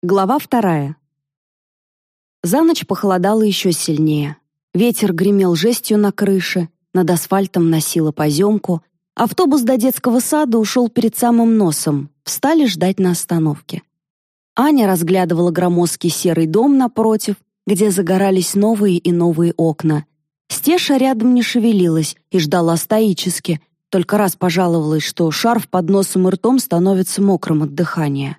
Глава вторая. За ночь похолодало еще сильнее. Ветер гремел жестью на крыше, над асфальтом носило поземку. Автобус до детского сада ушел перед самым носом. Встали ждать на остановке. Аня разглядывала громоздкий серый дом напротив, где загорались новые и новые окна. Стеша рядом не шевелилась и ждала стоически, только раз пожаловалась, что шарф под носом и ртом становится мокрым от дыхания.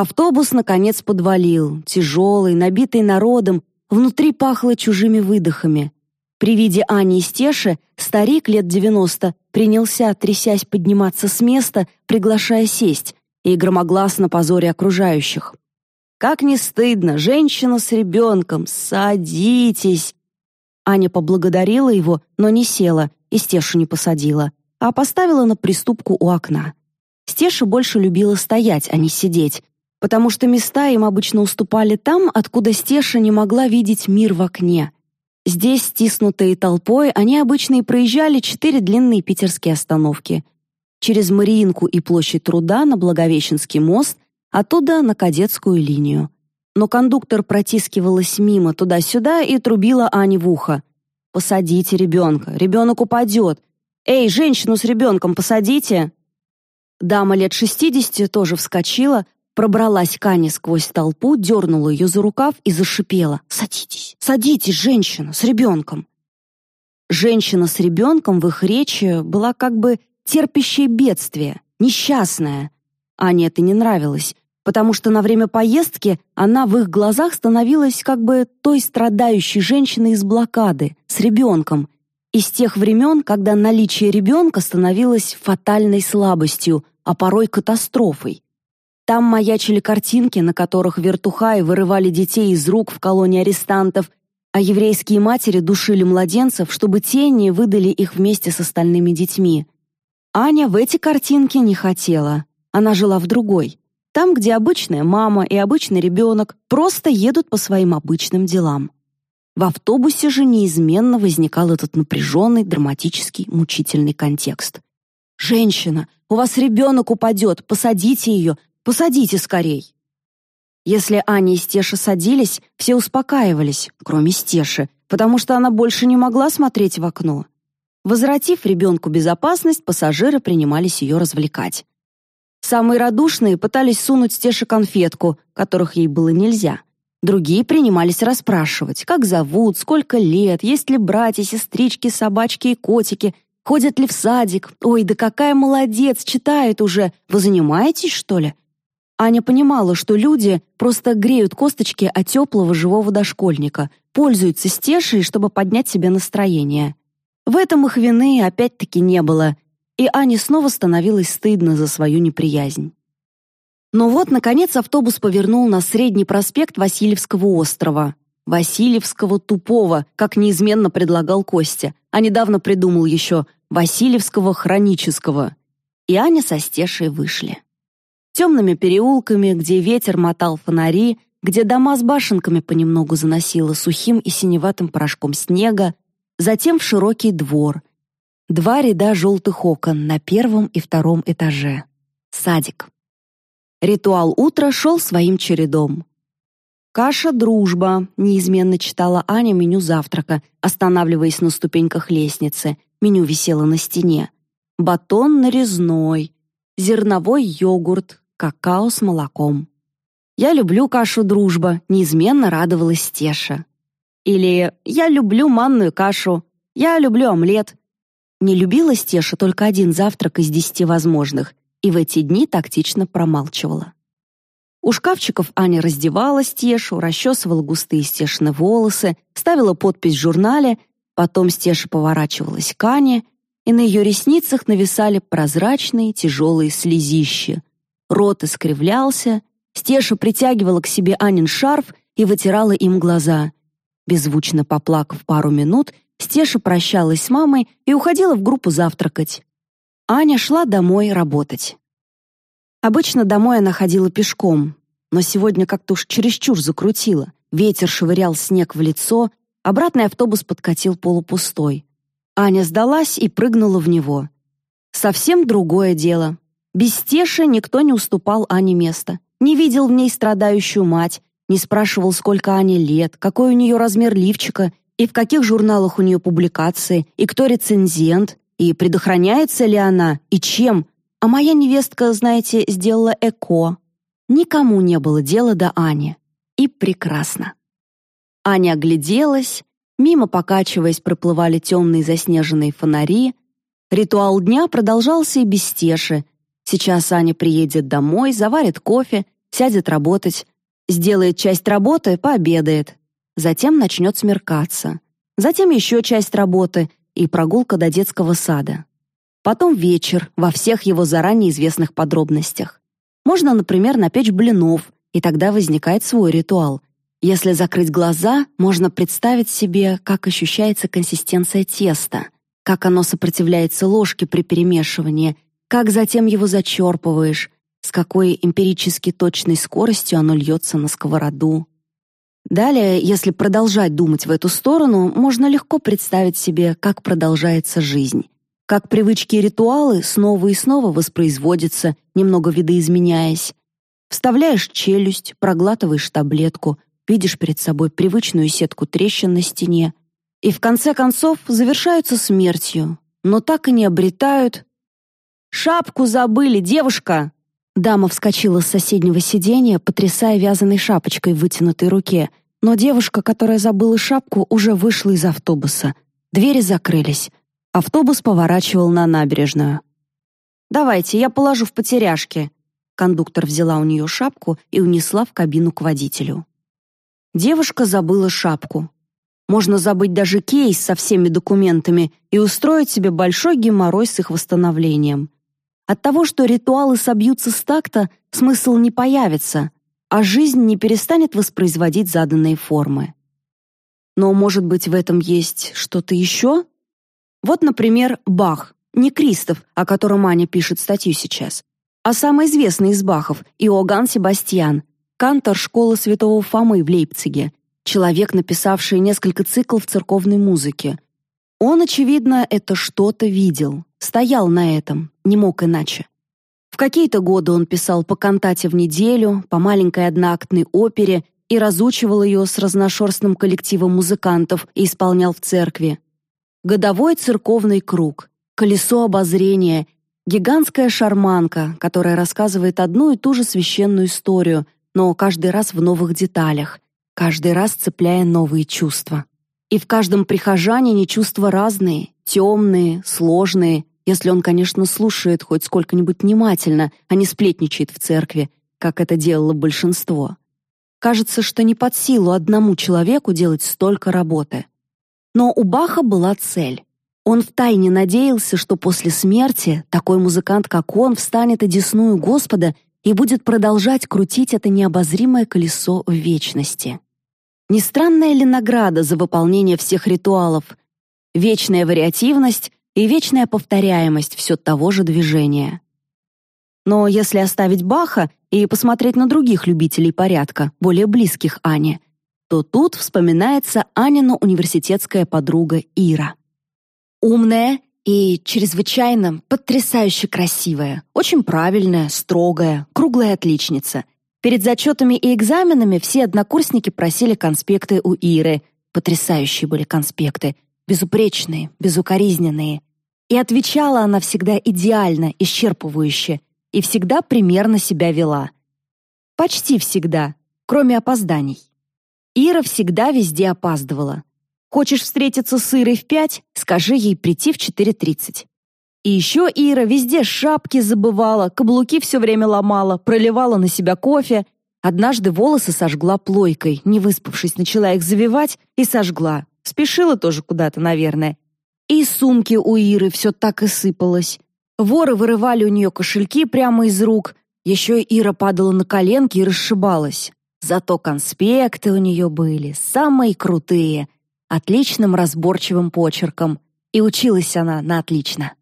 Автобус, наконец, подвалил, тяжелый, набитый народом, внутри пахло чужими выдохами. При виде Ани и Стеши старик лет девяносто принялся, трясясь, подниматься с места, приглашая сесть, и громогласно позоре окружающих. «Как не стыдно! Женщина с ребенком! Садитесь!» Аня поблагодарила его, но не села и Стешу не посадила, а поставила на приступку у окна. Стеша больше любила стоять, а не сидеть, потому что места им обычно уступали там, откуда Стеша не могла видеть мир в окне. Здесь, стиснутые толпой, они обычно и проезжали четыре длинные питерские остановки. Через Мариинку и площадь Труда на Благовещенский мост, оттуда на Кадетскую линию. Но кондуктор протискивалась мимо туда-сюда и трубила Ане в ухо. «Посадите ребенка, ребенок упадет. Эй, женщину с ребенком посадите!» Дама лет шестидесяти тоже вскочила, пробралась к Ане сквозь толпу, дернула ее за рукав и зашипела. «Садитесь, садитесь, женщина, с ребенком!» Женщина с ребенком в их речи была как бы терпящее бедствие, несчастная. Ане это не нравилось, потому что на время поездки она в их глазах становилась как бы той страдающей женщиной из блокады, с ребенком, из тех времен, когда наличие ребенка становилось фатальной слабостью, а порой катастрофой. Там маячили картинки, на которых вертухаи вырывали детей из рук в колонии арестантов, а еврейские матери душили младенцев, чтобы те не выдали их вместе с остальными детьми. Аня в эти картинки не хотела. Она жила в другой. Там, где обычная мама и обычный ребенок просто едут по своим обычным делам. В автобусе же неизменно возникал этот напряженный, драматический, мучительный контекст. «Женщина, у вас ребенок упадет, посадите ее, Посадите скорей!» Если Аня и Стеша садились, все успокаивались, кроме Стеши, потому что она больше не могла смотреть в окно. Возвратив ребенку безопасность, пассажиры принимались ее развлекать. Самые радушные пытались сунуть Стеше конфетку, которых ей было нельзя. Другие принимались расспрашивать, как зовут, сколько лет, есть ли братья, сестрички, собачки и котики, ходят ли в садик. Ой, да какая молодец, читает уже. Вы занимаетесь, что ли? Аня понимала, что люди просто греют косточки от теплого живого дошкольника, пользуются стешей, чтобы поднять себе настроение. В этом их вины опять-таки не было, и Ане снова становилось стыдно за свою неприязнь. Но вот, наконец, автобус повернул на Средний проспект Васильевского острова. Васильевского тупого, как неизменно предлагал Костя, а недавно придумал еще Васильевского хронического. И Аня со Стешей вышли темными переулками, где ветер мотал фонари, где дома с башенками понемногу заносило сухим и синеватым порошком снега, затем в широкий двор. Два ряда желтых окон на первом и втором этаже. Садик. Ритуал утра шел своим чередом. «Каша «Дружба», — неизменно читала Аня меню завтрака, останавливаясь на ступеньках лестницы. Меню висело на стене. «Батон нарезной», «Зерновой йогурт», какао с молоком. «Я люблю кашу «Дружба», — неизменно радовалась Стеша. Или «Я люблю манную кашу», «Я люблю омлет». Не любила Стеша только один завтрак из десяти возможных и в эти дни тактично промалчивала. У шкафчиков Аня раздевала Стешу, расчесывала густые Стешины волосы, ставила подпись в журнале, потом Стеша поворачивалась к Ане, и на ее ресницах нависали прозрачные тяжелые слезищи, Рот искривлялся, Стеша притягивала к себе Анин шарф и вытирала им глаза. Беззвучно поплакав пару минут, Стеша прощалась с мамой и уходила в группу завтракать. Аня шла домой работать. Обычно домой она ходила пешком, но сегодня как-то уж чересчур закрутила. Ветер швырял снег в лицо, обратный автобус подкатил полупустой. Аня сдалась и прыгнула в него. Совсем другое дело. Без Стеши никто не уступал Ане место. не видел в ней страдающую мать, не спрашивал, сколько Ане лет, какой у нее размер лифчика и в каких журналах у нее публикации, и кто рецензент, и предохраняется ли она, и чем. А моя невестка, знаете, сделала ЭКО. Никому не было дела до Ани. И прекрасно. Аня огляделась, мимо покачиваясь проплывали темные заснеженные фонари. Ритуал дня продолжался и без стеши. Сейчас Аня приедет домой, заварит кофе, сядет работать, сделает часть работы, пообедает, Затем начнет смеркаться. Затем еще часть работы и прогулка до детского сада. Потом вечер во всех его заранее известных подробностях. Можно, например, напечь блинов, и тогда возникает свой ритуал. Если закрыть глаза, можно представить себе, как ощущается консистенция теста, как оно сопротивляется ложке при перемешивании, как затем его зачерпываешь, с какой эмпирически точной скоростью оно льется на сковороду. Далее, если продолжать думать в эту сторону, можно легко представить себе, как продолжается жизнь. Как привычки и ритуалы снова и снова воспроизводятся, немного видоизменяясь. Вставляешь челюсть, проглатываешь таблетку, видишь перед собой привычную сетку трещин на стене. И в конце концов завершаются смертью, но так и не обретают... «Шапку забыли, девушка!» Дама вскочила с соседнего сиденья, потрясая вязаной шапочкой в вытянутой руке, но девушка, которая забыла шапку, уже вышла из автобуса. Двери закрылись. Автобус поворачивал на набережную. «Давайте, я положу в потеряшки». Кондуктор взяла у нее шапку и унесла в кабину к водителю. Девушка забыла шапку. Можно забыть даже кейс со всеми документами и устроить себе большой геморрой с их восстановлением. От того, что ритуалы собьются с такта, смысл не появится, а жизнь не перестанет воспроизводить заданные формы. Но, может быть, в этом есть что-то еще? Вот, например, Бах, не Кристоф, о котором Аня пишет статью сейчас, а самый известный из Бахов, Иоганн Себастьян, кантор школы Святого Фомы в Лейпциге, человек, написавший несколько циклов церковной музыки. Он, очевидно, это что-то видел, стоял на этом, не мог иначе. В какие-то годы он писал по кантате в неделю, по маленькой одноактной опере и разучивал ее с разношерстным коллективом музыкантов и исполнял в церкви. Годовой церковный круг, колесо обозрения, гигантская шарманка, которая рассказывает одну и ту же священную историю, но каждый раз в новых деталях, каждый раз цепляя новые чувства. И в каждом прихожанине чувства разные, темные, сложные, если он, конечно, слушает хоть сколько-нибудь внимательно, а не сплетничает в церкви, как это делало большинство. Кажется, что не под силу одному человеку делать столько работы. Но у Баха была цель. Он втайне надеялся, что после смерти такой музыкант, как он, встанет одесную Господа и будет продолжать крутить это необозримое колесо в вечности. Не странная ли награда за выполнение всех ритуалов? Вечная вариативность и вечная повторяемость все того же движения. Но если оставить Баха и посмотреть на других любителей порядка, более близких Ане, то тут вспоминается Анина университетская подруга Ира. Умная и чрезвычайно потрясающе красивая, очень правильная, строгая, круглая отличница. Перед зачетами и экзаменами все однокурсники просили конспекты у Иры. Потрясающие были конспекты, безупречные, безукоризненные. И отвечала она всегда идеально, исчерпывающе, и всегда примерно себя вела. Почти всегда, кроме опозданий. Ира всегда везде опаздывала. Хочешь встретиться с Ирой в пять, скажи ей прийти в 4.30. И еще Ира везде шапки забывала, каблуки все время ломала, проливала на себя кофе. Однажды волосы сожгла плойкой, не выспавшись, начала их завивать и сожгла. Спешила тоже куда-то, наверное. И сумки у Иры все так и сыпалось. Воры вырывали у нее кошельки прямо из рук. Еще Ира падала на коленки и расшибалась. Зато конспекты у нее были самые крутые, отличным разборчивым почерком. И училась она на отлично.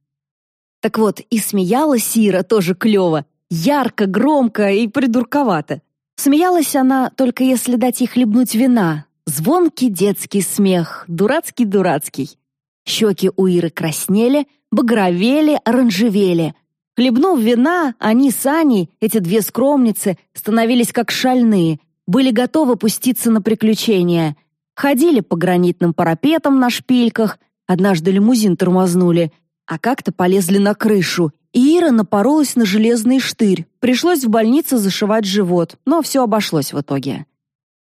Так вот, и смеялась Ира тоже клево, ярко, громко и придурковато. Смеялась она только если дать ей хлебнуть вина. Звонкий детский смех, дурацкий-дурацкий. Щеки у Иры краснели, багровели, оранжевели. Хлебнув вина, они с Аней, эти две скромницы, становились как шальные, были готовы пуститься на приключения. Ходили по гранитным парапетам на шпильках, однажды лимузин тормознули, а как-то полезли на крышу, и Ира напоролась на железный штырь. Пришлось в больнице зашивать живот, но все обошлось в итоге.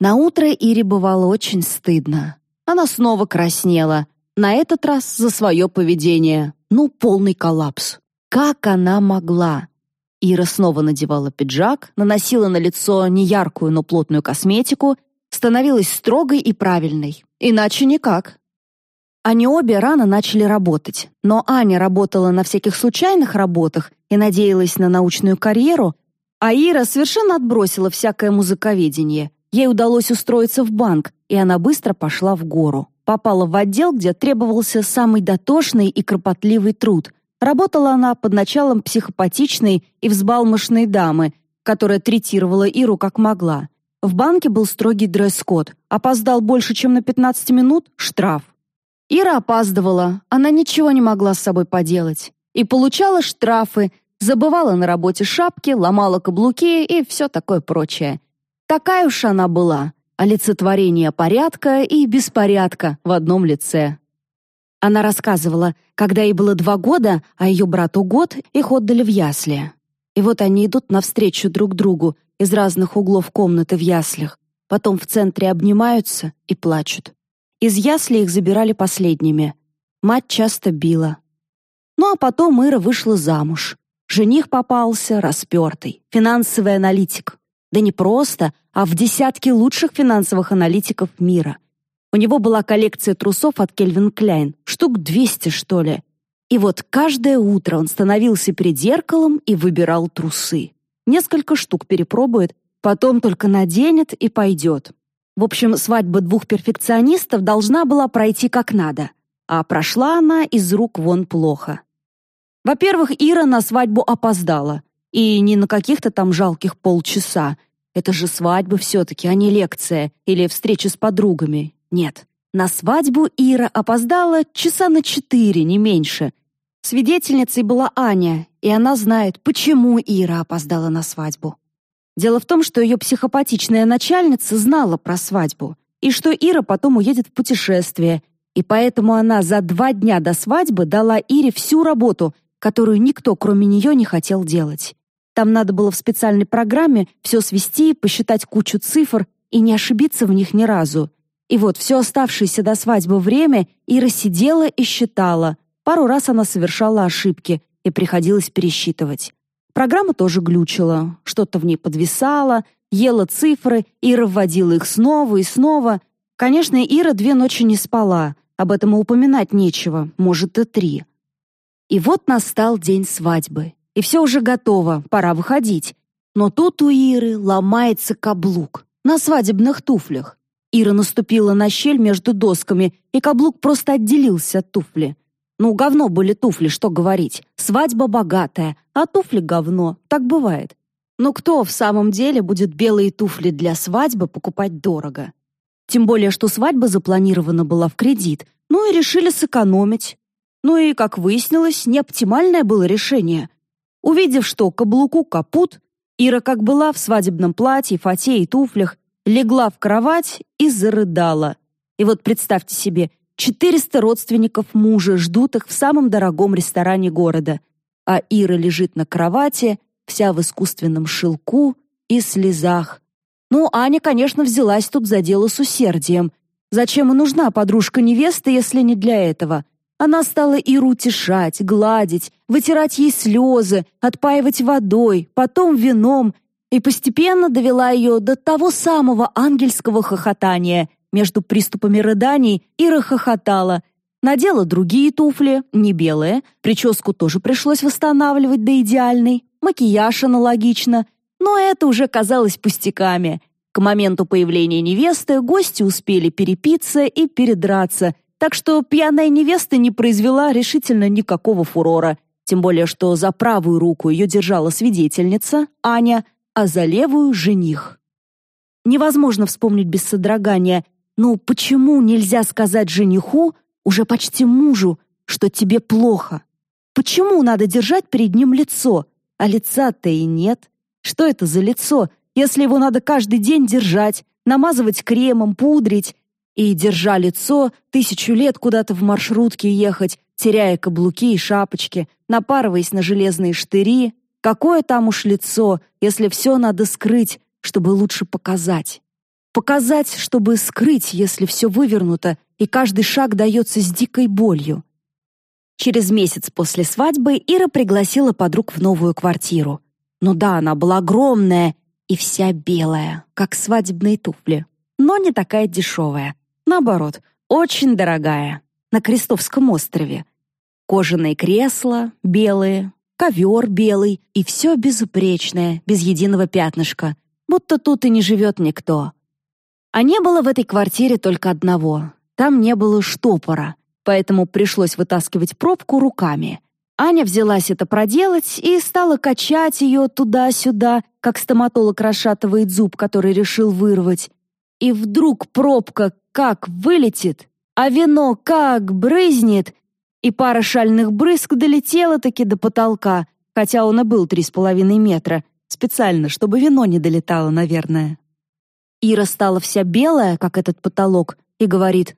На утро Ире бывало очень стыдно. Она снова краснела, на этот раз за свое поведение. Ну, полный коллапс. Как она могла? Ира снова надевала пиджак, наносила на лицо неяркую, но плотную косметику, становилась строгой и правильной. Иначе никак. Они обе рано начали работать, но Аня работала на всяких случайных работах и надеялась на научную карьеру, а Ира совершенно отбросила всякое музыковедение. Ей удалось устроиться в банк, и она быстро пошла в гору. Попала в отдел, где требовался самый дотошный и кропотливый труд. Работала она под началом психопатичной и взбалмошной дамы, которая третировала Иру как могла. В банке был строгий дресс-код. Опоздал больше, чем на 15 минут — штраф. Ира опаздывала, она ничего не могла с собой поделать. И получала штрафы, забывала на работе шапки, ломала каблуки и все такое прочее. Такая уж она была, олицетворение порядка и беспорядка в одном лице. Она рассказывала, когда ей было два года, а ее брату год, их отдали в ясли. И вот они идут навстречу друг другу из разных углов комнаты в яслях, потом в центре обнимаются и плачут. Из ясли их забирали последними. Мать часто била. Ну а потом Ира вышла замуж. Жених попался распертый, финансовый аналитик. Да не просто, а в десятки лучших финансовых аналитиков мира. У него была коллекция трусов от Кельвин Кляйн, штук 200, что ли. И вот каждое утро он становился перед зеркалом и выбирал трусы. Несколько штук перепробует, потом только наденет и пойдет. В общем, свадьба двух перфекционистов должна была пройти как надо, а прошла она из рук вон плохо. Во-первых, Ира на свадьбу опоздала, и не на каких-то там жалких полчаса. Это же свадьба все-таки, а не лекция или встреча с подругами. Нет. На свадьбу Ира опоздала часа на четыре, не меньше. Свидетельницей была Аня, и она знает, почему Ира опоздала на свадьбу. Дело в том, что ее психопатичная начальница знала про свадьбу, и что Ира потом уедет в путешествие, и поэтому она за два дня до свадьбы дала Ире всю работу, которую никто, кроме нее, не хотел делать. Там надо было в специальной программе все свести, посчитать кучу цифр и не ошибиться в них ни разу. И вот все оставшееся до свадьбы время Ира сидела и считала. Пару раз она совершала ошибки, и приходилось пересчитывать. Программа тоже глючила, что-то в ней подвисало, ела цифры, Ира вводила их снова и снова. Конечно, Ира две ночи не спала, об этом и упоминать нечего, может, и три. И вот настал день свадьбы и все уже готово, пора выходить. Но тут у Иры ломается каблук на свадебных туфлях. Ира наступила на щель между досками, и каблук просто отделился от туфли. Ну, говно были туфли, что говорить. Свадьба богатая, а туфли говно. Так бывает. Но кто в самом деле будет белые туфли для свадьбы покупать дорого? Тем более, что свадьба запланирована была в кредит, ну и решили сэкономить. Ну и, как выяснилось, не оптимальное было решение. Увидев, что каблуку капут, Ира, как была в свадебном платье, фате и туфлях, легла в кровать и зарыдала. И вот представьте себе, 400 родственников мужа ждут их в самом дорогом ресторане города, а Ира лежит на кровати, вся в искусственном шелку и слезах. Ну, Аня, конечно, взялась тут за дело с усердием. Зачем и нужна подружка невесты, если не для этого? Она стала Иру утешать, гладить, вытирать ей слезы, отпаивать водой, потом вином, и постепенно довела ее до того самого ангельского хохотания. Между приступами рыданий Ира хохотала, надела другие туфли, не белые, прическу тоже пришлось восстанавливать до идеальной, макияж аналогично, но это уже казалось пустяками. К моменту появления невесты гости успели перепиться и передраться, так что пьяная невеста не произвела решительно никакого фурора, тем более что за правую руку ее держала свидетельница, Аня, а за левую — жених. Невозможно вспомнить без содрогания, ну почему нельзя сказать жениху, уже почти мужу, что тебе плохо? Почему надо держать перед ним лицо, а лица-то и нет? Что это за лицо, если его надо каждый день держать, намазывать кремом, пудрить, и, держа лицо, тысячу лет куда-то в маршрутке ехать, теряя каблуки и шапочки, напарываясь на железные штыри. Какое там уж лицо, если все надо скрыть, чтобы лучше показать? Показать, чтобы скрыть, если все вывернуто, и каждый шаг дается с дикой болью. Через месяц после свадьбы Ира пригласила подруг в новую квартиру. Ну да, она была огромная и вся белая, как свадебные туфли, но не такая дешевая. Наоборот, очень дорогая, на Крестовском острове. Кожаные кресла белые, ковер белый, и все безупречное, без единого пятнышка, будто тут и не живет никто. А не было в этой квартире только одного. Там не было штопора, поэтому пришлось вытаскивать пробку руками. Аня взялась это проделать и стала качать ее туда-сюда, как стоматолог расшатывает зуб, который решил вырвать. И вдруг пробка как вылетит, а вино как брызнет, и пара шальных брызг долетела таки до потолка, хотя он и был три с половиной метра, специально, чтобы вино не долетало, наверное. Ира стала вся белая, как этот потолок, и говорит,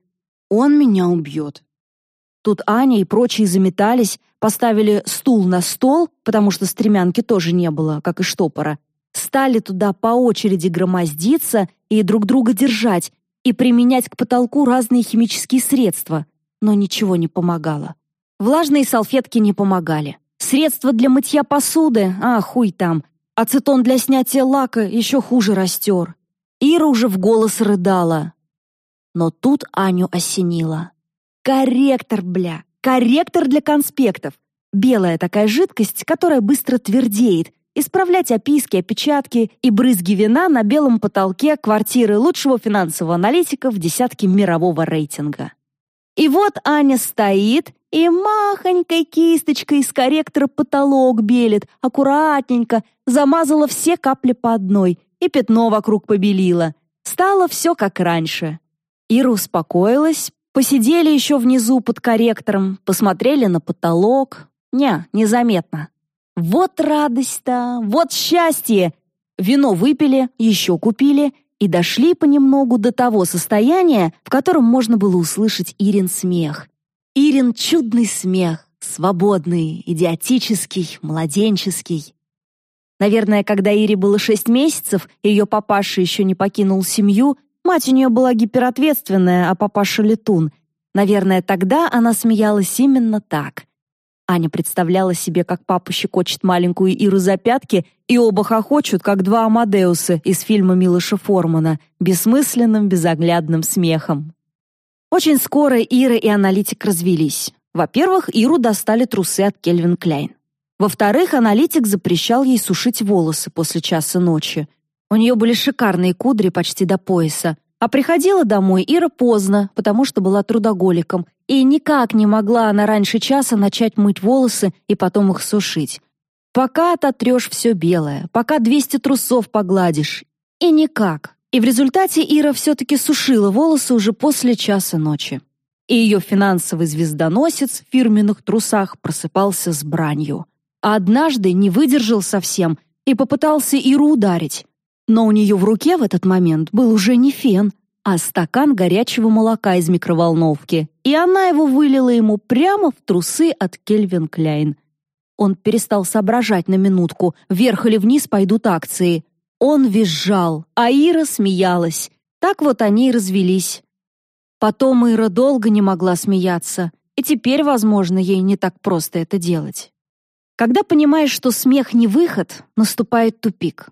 «Он меня убьет». Тут Аня и прочие заметались, поставили стул на стол, потому что стремянки тоже не было, как и штопора, стали туда по очереди громоздиться и друг друга держать, и применять к потолку разные химические средства, но ничего не помогало. Влажные салфетки не помогали. Средства для мытья посуды, а хуй там. Ацетон для снятия лака еще хуже растер. Ира уже в голос рыдала. Но тут Аню осенило. Корректор, бля, корректор для конспектов. Белая такая жидкость, которая быстро твердеет, исправлять описки, опечатки и брызги вина на белом потолке квартиры лучшего финансового аналитика в десятке мирового рейтинга. И вот Аня стоит и махонькой кисточкой из корректора потолок белит, аккуратненько, замазала все капли по одной и пятно вокруг побелила. Стало все как раньше. Ира успокоилась, посидели еще внизу под корректором, посмотрели на потолок. Не, незаметно. Вот радость-то, вот счастье! Вино выпили, еще купили и дошли понемногу до того состояния, в котором можно было услышать Ирин смех. Ирин чудный смех, свободный, идиотический, младенческий. Наверное, когда Ире было шесть месяцев, ее папаша еще не покинул семью, мать у нее была гиперответственная, а папаша летун. Наверное, тогда она смеялась именно так — Аня представляла себе, как папа щекочет маленькую Иру за пятки, и оба хохочут, как два Амадеуса из фильма Милоша Формана, бессмысленным, безоглядным смехом. Очень скоро Ира и аналитик развелись. Во-первых, Иру достали трусы от Кельвин Кляйн. Во-вторых, аналитик запрещал ей сушить волосы после часа ночи. У нее были шикарные кудри почти до пояса, а приходила домой Ира поздно, потому что была трудоголиком, и никак не могла она раньше часа начать мыть волосы и потом их сушить. Пока ототрешь все белое, пока 200 трусов погладишь. И никак. И в результате Ира все-таки сушила волосы уже после часа ночи. И ее финансовый звездоносец в фирменных трусах просыпался с бранью. А однажды не выдержал совсем и попытался Иру ударить. Но у нее в руке в этот момент был уже не фен, а стакан горячего молока из микроволновки, и она его вылила ему прямо в трусы от Кельвин Кляйн. Он перестал соображать на минутку, вверх или вниз пойдут акции. Он визжал, а Ира смеялась. Так вот они и развелись. Потом Ира долго не могла смеяться, и теперь, возможно, ей не так просто это делать. Когда понимаешь, что смех не выход, наступает тупик.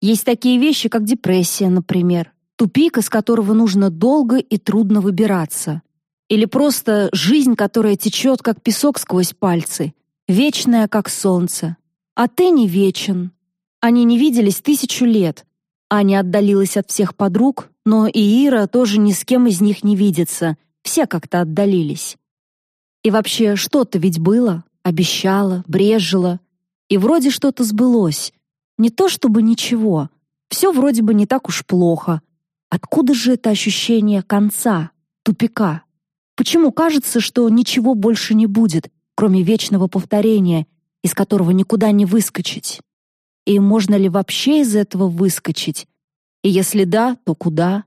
Есть такие вещи, как депрессия, например. Тупик, из которого нужно долго и трудно выбираться. Или просто жизнь, которая течет, как песок сквозь пальцы, вечная, как солнце. А ты не вечен. Они не виделись тысячу лет. Аня отдалилась от всех подруг, но и Ира тоже ни с кем из них не видится. Все как-то отдалились. И вообще, что-то ведь было, обещала, брежила. И вроде что-то сбылось. Не то чтобы ничего. Все вроде бы не так уж плохо. Откуда же это ощущение конца, тупика? Почему кажется, что ничего больше не будет? кроме вечного повторения, из которого никуда не выскочить? И можно ли вообще из этого выскочить? И если да, то куда?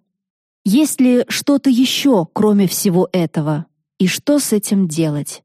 Есть ли что-то еще, кроме всего этого? И что с этим делать?